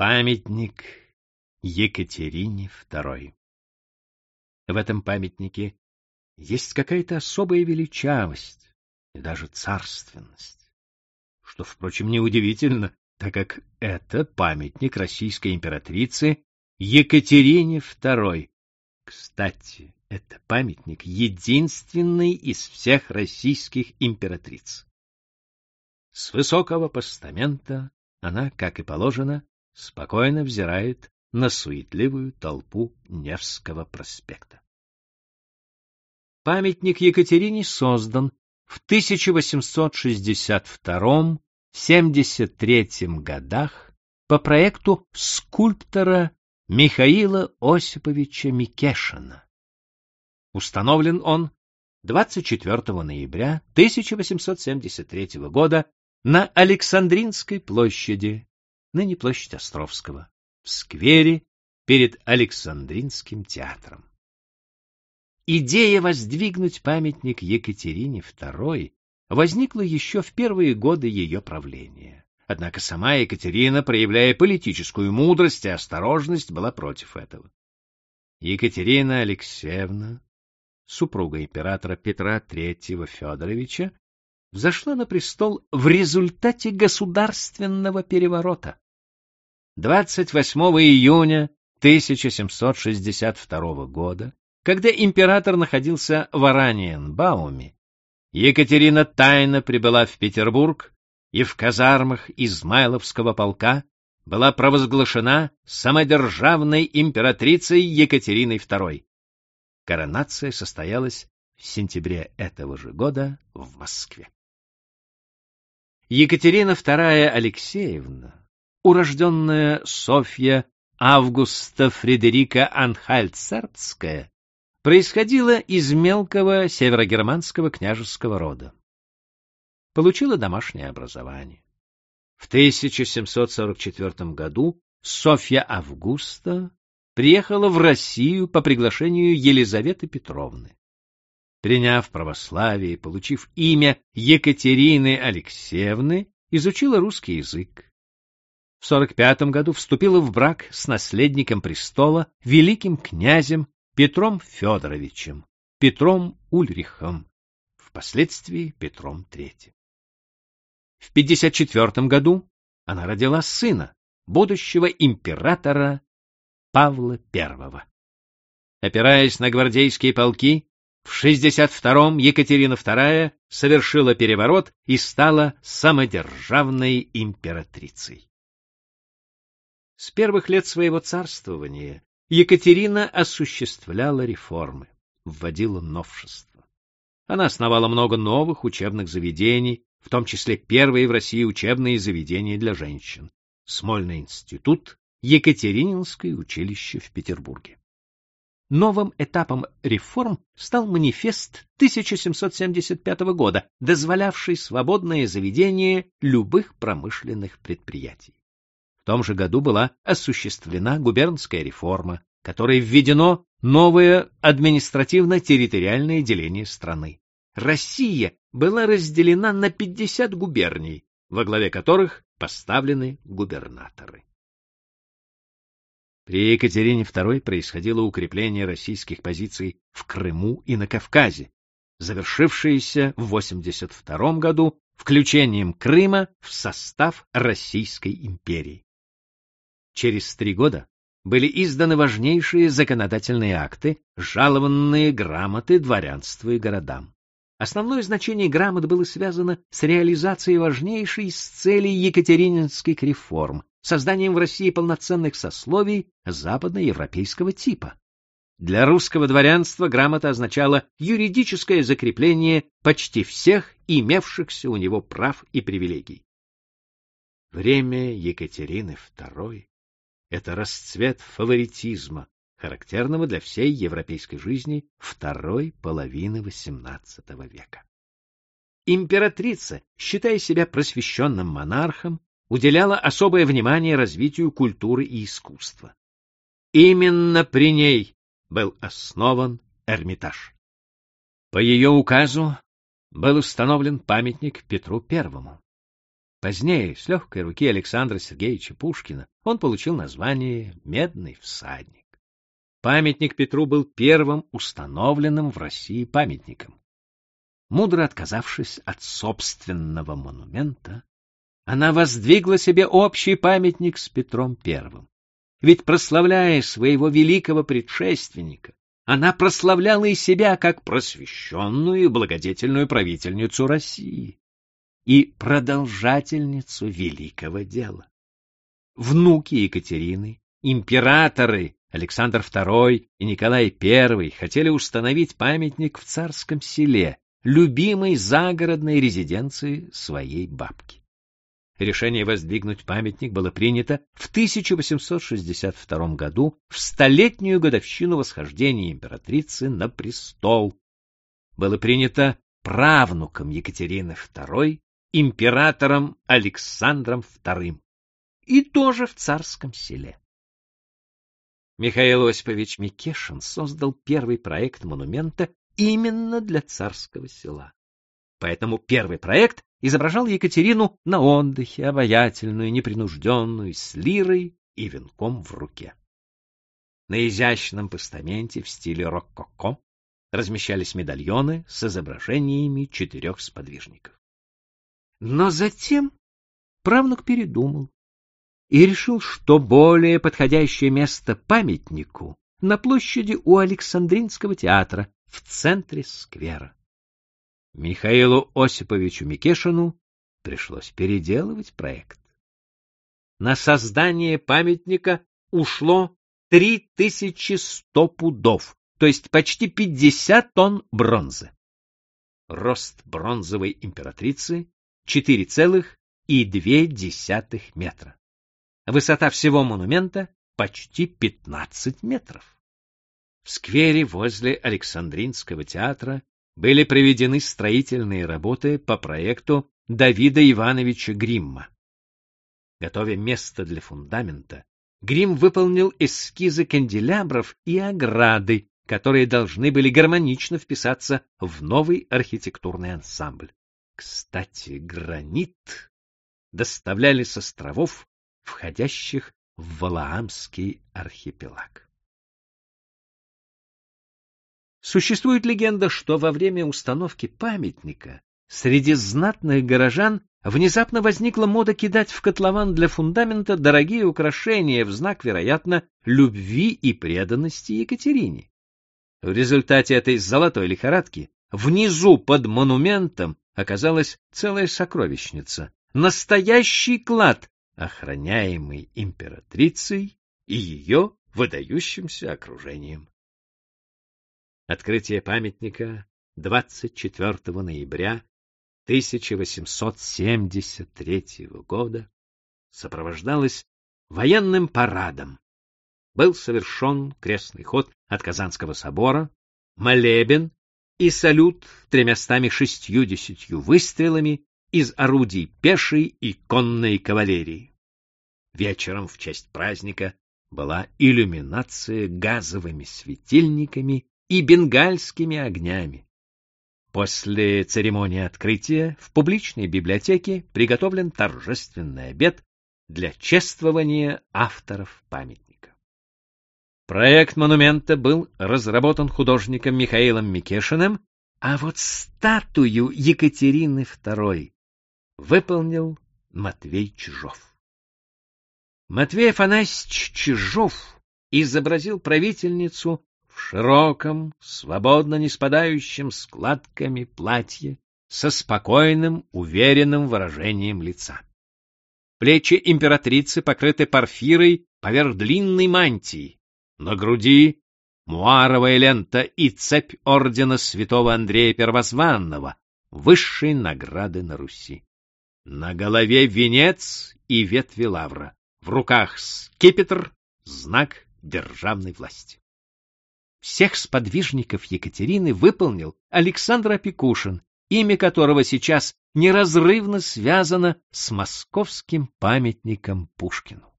Памятник Екатерине II. В этом памятнике есть какая-то особая величавость и даже царственность, что, впрочем, неудивительно, так как это памятник российской императрицы Екатерине II. Кстати, это памятник единственный из всех российских императриц. С высокого постамента она, как и положено, спокойно взирает на суетливую толпу Невского проспекта. Памятник Екатерине создан в 1862-73 годах по проекту скульптора Михаила Осиповича Микешина. Установлен он 24 ноября 1873 года на Александринской площади, ныне площадь Островского, в сквере перед Александринским театром. Идея воздвигнуть памятник Екатерине II возникла еще в первые годы ее правления. Однако сама Екатерина, проявляя политическую мудрость и осторожность, была против этого. Екатерина Алексеевна, супруга императора Петра III Федоровича, взошла на престол в результате государственного переворота. 28 июня 1762 года, когда император находился в Ораниенбауме, Екатерина тайно прибыла в Петербург и в казармах Измайловского полка была провозглашена самодержавной императрицей Екатериной II. Коронация состоялась в сентябре этого же года в Москве. Екатерина II Алексеевна, урожденная Софья Августа Фредерика Анхальцербская, происходила из мелкого северогерманского княжеского рода. Получила домашнее образование. В 1744 году Софья Августа приехала в Россию по приглашению Елизаветы Петровны. Приняв православие и получив имя Екатерины Алексеевны, изучила русский язык. В 45 году вступила в брак с наследником престола, великим князем Петром Федоровичем, Петром Ульрихом, впоследствии Петром III. В 54 году она родила сына, будущего императора Павла I. Опираясь на гвардейские полки, в 62-м Екатерина II совершила переворот и стала самодержавной императрицей. С первых лет своего царствования Екатерина осуществляла реформы, вводила новшества. Она основала много новых учебных заведений, в том числе первые в России учебные заведения для женщин. Смольный институт, Екатерининское училище в Петербурге. Новым этапом реформ стал манифест 1775 года, дозволявший свободное заведение любых промышленных предприятий. В том же году была осуществлена губернская реформа, которой введено новое административно-территориальное деление страны. Россия была разделена на 50 губерний, во главе которых поставлены губернаторы. При Екатерине II происходило укрепление российских позиций в Крыму и на Кавказе, завершившееся в 82 году включением Крыма в состав Российской империи. Через три года были изданы важнейшие законодательные акты, жалованные грамоты дворянству и городам. Основное значение грамот было связано с реализацией важнейшей из целей Екатерининских реформ созданием в России полноценных сословий западноевропейского типа. Для русского дворянства грамота означала юридическое закрепление почти всех имевшихся у него прав и привилегий. Время Екатерины II — это расцвет фаворитизма, характерного для всей европейской жизни второй половины XVIII века. Императрица, считая себя просвещенным монархом, уделяла особое внимание развитию культуры и искусства. Именно при ней был основан Эрмитаж. По ее указу был установлен памятник Петру Первому. Позднее, с легкой руки Александра Сергеевича Пушкина, он получил название «Медный всадник». Памятник Петру был первым установленным в России памятником. Мудро отказавшись от собственного монумента, она воздвигла себе общий памятник с Петром Первым. Ведь, прославляя своего великого предшественника, она прославляла и себя как просвещенную и благодетельную правительницу России и продолжательницу великого дела. Внуки Екатерины, императоры Александр II и Николай I хотели установить памятник в царском селе, любимой загородной резиденции своей бабки. Решение воздвигнуть памятник было принято в 1862 году в столетнюю годовщину восхождения императрицы на престол. Было принято правнуком Екатерины II, императором Александром II, и тоже в царском селе. Михаил Осипович Микешин создал первый проект монумента именно для царского села. Поэтому первый проект изображал Екатерину на отдыхе, обаятельную, непринужденную, с лирой и венком в руке. На изящном постаменте в стиле рококо размещались медальоны с изображениями четырех сподвижников. Но затем правнук передумал и решил, что более подходящее место памятнику на площади у Александринского театра в центре сквера. Михаилу Осиповичу Микешину пришлось переделывать проект. На создание памятника ушло 3100 пудов, то есть почти 50 тонн бронзы. Рост бронзовой императрицы 4,2 метра. Высота всего монумента почти 15 метров. В сквере возле Александринского театра были проведены строительные работы по проекту Давида Ивановича Гримма. Готовя место для фундамента, Грим выполнил эскизы канделябров и ограды, которые должны были гармонично вписаться в новый архитектурный ансамбль. Кстати, гранит доставляли с островов, входящих в Валаамский архипелаг. Существует легенда, что во время установки памятника среди знатных горожан внезапно возникла мода кидать в котлован для фундамента дорогие украшения в знак, вероятно, любви и преданности Екатерине. В результате этой золотой лихорадки внизу под монументом оказалась целая сокровищница, настоящий клад, охраняемый императрицей и ее выдающимся окружением. Открытие памятника 24 ноября 1873 года сопровождалось военным парадом. Был совершен крестный ход от Казанского собора, молебен и салют тремястами шестьюдесятью выстрелами из орудий пешей и конной кавалерии. Вечером в честь праздника была иллюминация газовыми светильниками и бенгальскими огнями. После церемонии открытия в публичной библиотеке приготовлен торжественный обед для чествования авторов памятника. Проект монумента был разработан художником Михаилом Микешиным, а вот статую Екатерины II выполнил Матвей Чижов. Матвей Афанасьевич Чижов изобразил правительницу в широком, свободно не спадающем складками платье со спокойным, уверенным выражением лица. Плечи императрицы покрыты парфирой поверх длинной мантии, на груди муаровая лента и цепь ордена святого Андрея Первозванного, высшей награды на Руси. На голове венец и ветви лавра, в руках скипетр, знак державной власти. Всех сподвижников Екатерины выполнил Александр Опекушин, имя которого сейчас неразрывно связано с московским памятником Пушкину.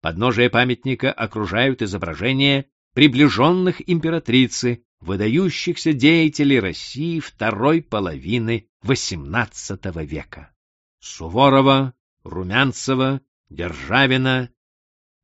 Подножие памятника окружают изображения приближенных императрицы, выдающихся деятелей России второй половины XVIII века. Суворова, Румянцева, Державина,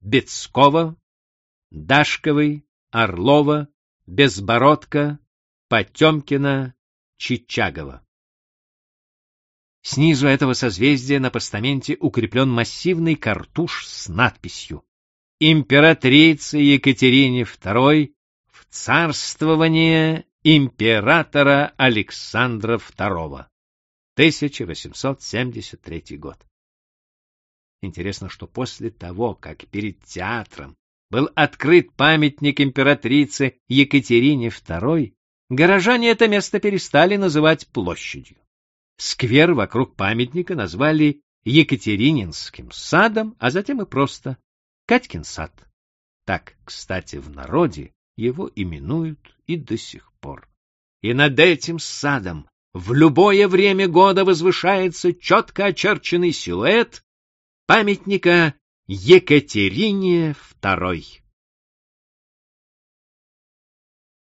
Бецкова, Дашковой, Орлова, Безбородка, Потемкина, Чичагова. Снизу этого созвездия на постаменте укреплен массивный картуш с надписью «Императрице Екатерине II в царствование императора Александра II». 1873 год. Интересно, что после того, как перед театром был открыт памятник императрице Екатерине II, горожане это место перестали называть площадью. Сквер вокруг памятника назвали Екатерининским садом, а затем и просто Катькин сад. Так, кстати, в народе его именуют и до сих пор. И над этим садом в любое время года возвышается четко очерченный силуэт памятника Екатерине II.